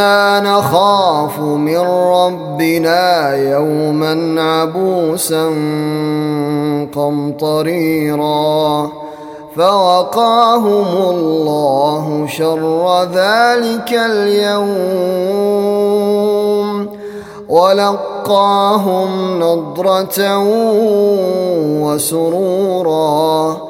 أنا نخاف من ربنا يوما عبوسا قمطريرا فوقاهم الله شر ذلك اليوم ولقاهم نضره وسرورا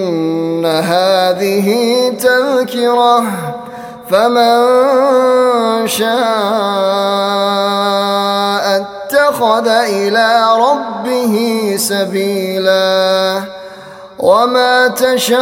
إن هذه تذكرة فمن شاء اتخذ إلى ربه سبيلا وما تشاءون